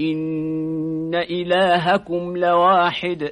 إن إلهكم لواحد